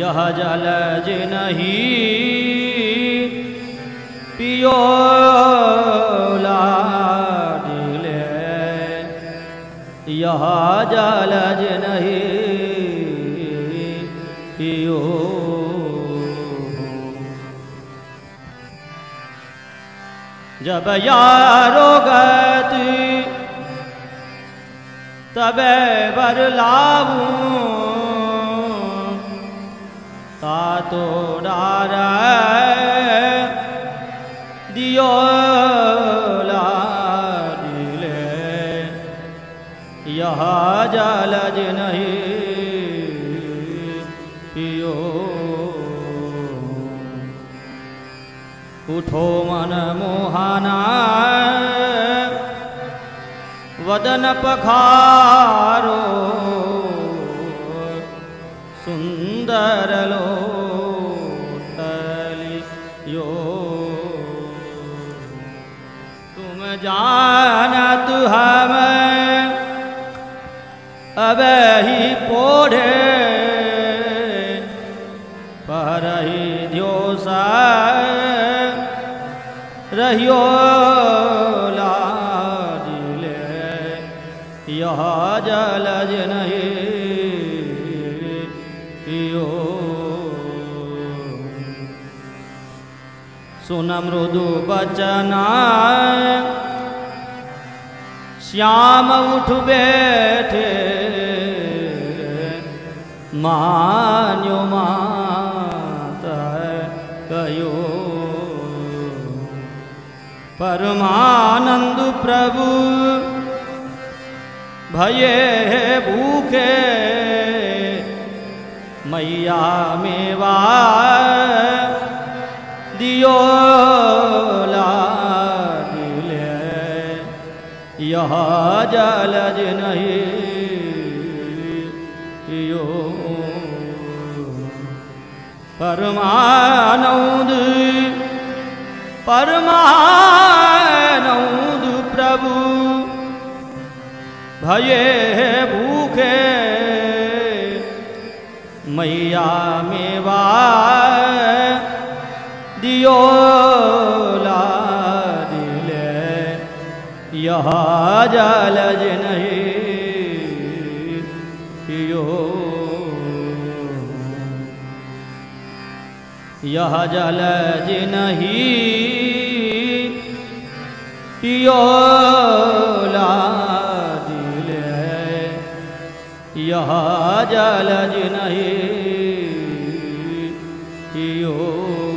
यः जल जनहि पियो यः जलज नहि। यो। जब योग तबे पर लु डार दियो यह जलज नहीं। पियो उठो मन मोहाना। वदन पखारो। सुंदर लोटलियो तुम जानत अब ही पोढ़े पर ही ध्योसा रहियो लाडिले यह जलज नहीं पियो सुन बचना, श्याम उठ बैठे। मान्यो मात कयो। परमानंद प्रभु भये भूखे मैया मेवा दियो यह जलज नहीं यो परमानंद परमानंद प्रभु भये भूखे मैया मेवा दियो लाडिले यह जलज नहीं यह जल जिनही पियोला दिल यह जल जिनही पियोला